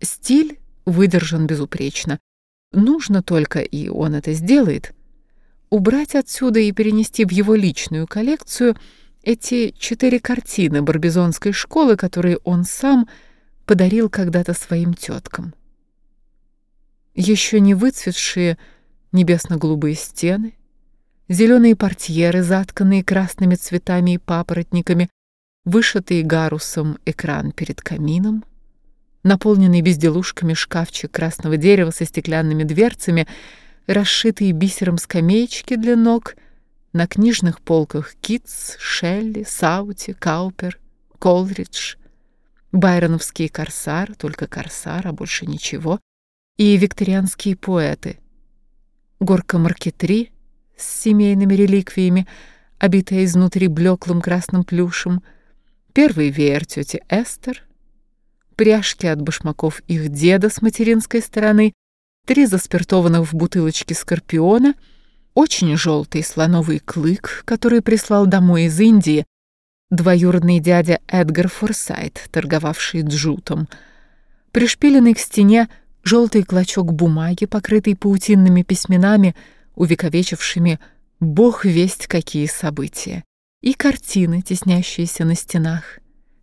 Стиль выдержан безупречно. Нужно только, и он это сделает, убрать отсюда и перенести в его личную коллекцию эти четыре картины барбизонской школы, которые он сам подарил когда-то своим теткам. Еще не выцветшие небесно-голубые стены, зеленые портьеры, затканные красными цветами и папоротниками, вышитый гарусом экран перед камином, наполненный безделушками шкафчик красного дерева со стеклянными дверцами, расшитые бисером скамеечки для ног, на книжных полках Китс, Шелли, Саути, Каупер, Колридж, байроновский корсар, только корсар, а больше ничего, и викторианские поэты. Горка маркетри с семейными реликвиями, обитая изнутри блеклым красным плюшем, первый веер тети Эстер — пряжки от башмаков их деда с материнской стороны, три заспиртованных в бутылочке скорпиона, очень желтый слоновый клык, который прислал домой из Индии, двоюродный дядя Эдгар Форсайт, торговавший джутом, пришпиленный к стене желтый клочок бумаги, покрытый паутинными письменами, увековечившими бог весть какие события, и картины, теснящиеся на стенах.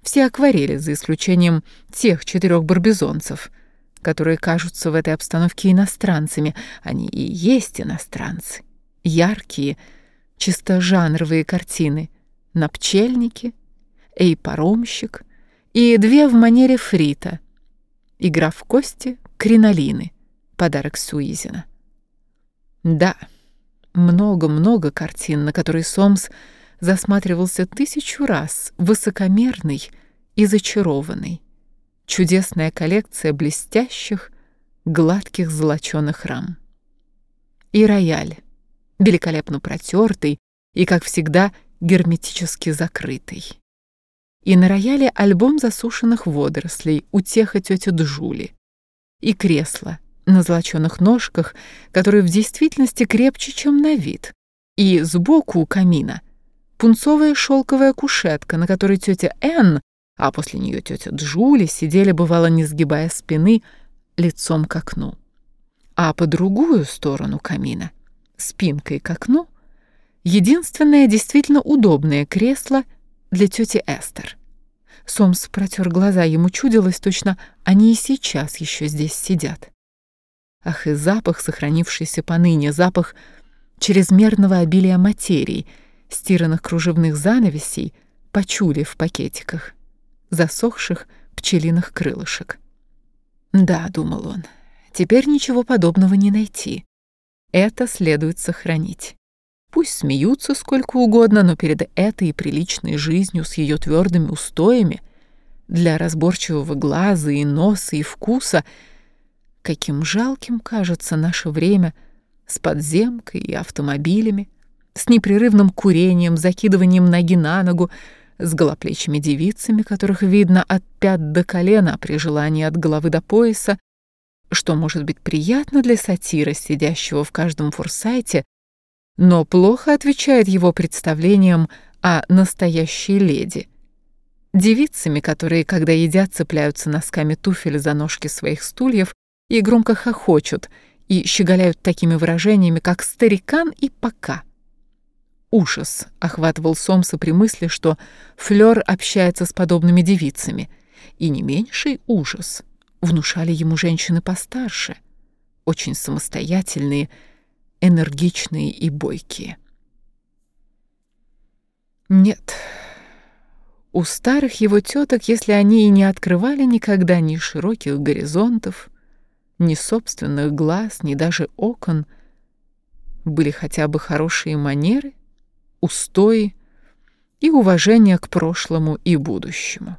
Все акварели, за исключением тех четырех барбизонцев, которые кажутся в этой обстановке иностранцами. Они и есть иностранцы. Яркие, чисто жанровые картины. На пчельнике, «Эй, паромщик» и две в манере фрита. Игра в кости, кринолины. Подарок Суизина. Да, много-много картин, на которые Сомс засматривался тысячу раз, высокомерный и зачарованный. Чудесная коллекция блестящих, гладких золоченых рам. И рояль, великолепно протертый и, как всегда, герметически закрытый. И на рояле альбом засушенных водорослей «Утеха тети Джули». И кресло на золоченых ножках, которые в действительности крепче, чем на вид. И сбоку у камина пунцовая шелковая кушетка, на которой тетя Энн, а после нее тетя Джули, сидели, бывало, не сгибая спины, лицом к окну. А по другую сторону камина, спинкой к окну, единственное действительно удобное кресло для тети Эстер. Сомс протер глаза, ему чудилось точно, они и сейчас еще здесь сидят. Ах, и запах, сохранившийся поныне, запах чрезмерного обилия материи — стиранных кружевных занавесей, почули в пакетиках, засохших пчелиных крылышек. «Да», — думал он, — «теперь ничего подобного не найти. Это следует сохранить. Пусть смеются сколько угодно, но перед этой приличной жизнью с ее твердыми устоями для разборчивого глаза и носа и вкуса каким жалким кажется наше время с подземкой и автомобилями, с непрерывным курением, закидыванием ноги на ногу, с голоплечими девицами, которых видно от пят до колена, при желании от головы до пояса, что может быть приятно для сатира, сидящего в каждом форсайте, но плохо отвечает его представлениям о настоящей леди. Девицами, которые, когда едят, цепляются носками туфель за ножки своих стульев и громко хохочут и щеголяют такими выражениями, как «старикан» и «пока». Ужас охватывал Сомса при мысли, что Флёр общается с подобными девицами, и не меньший ужас внушали ему женщины постарше, очень самостоятельные, энергичные и бойкие. Нет, у старых его теток, если они и не открывали никогда ни широких горизонтов, ни собственных глаз, ни даже окон, были хотя бы хорошие манеры — устои и уважение к прошлому и будущему.